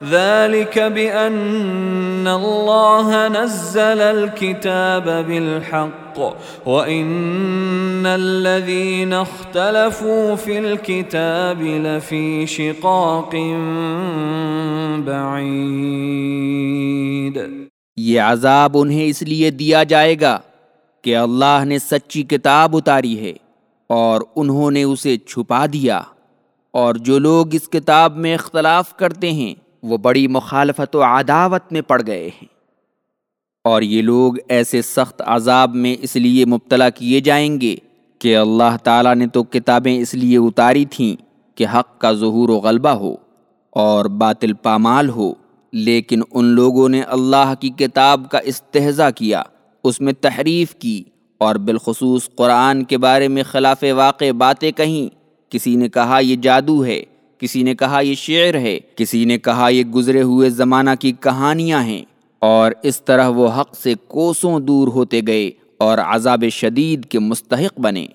ذلك بأن الله نزل الكتاب بالحق وإن الذين اختلفوا في الكتاب لفي شقاق بعيد یہ عذاب انہیں اس لیے دیا جائے گا کہ اللہ نے سچی کتاب اتاری ہے اور انہوں نے اسے چھپا دیا اور جو لوگ اس کتاب میں اختلاف کرتے ہیں وہ بڑی مخالفت و عداوت میں پڑ گئے ہیں۔ اور یہ لوگ ایسے سخت عذاب میں اس لیے مبتلا کیے جائیں گے کہ اللہ تعالیٰ نے تو کتابیں اس لیے اتاری تھیں کہ حق کا ظہور و غلبہ ہو اور باطل پامال ہو، لیکن ان لوگوں نے اللہ کی کتاب کا استحضا کیا، اس میں تحریف کی اور بالخصوص قرآن کے بارے میں خلاف واقع باتیں کہیں۔ کسی نے کہا یہ جادو ہے کسی نے کہا یہ شعر ہے، کسی نے کہا یہ گزرے ہوئے زمانہ کی کہانیاں ہیں۔ اور اس طرح وہ حق سے کوسوں دور ہوتے گئے اور عذاب شدید کے مستحق بنے۔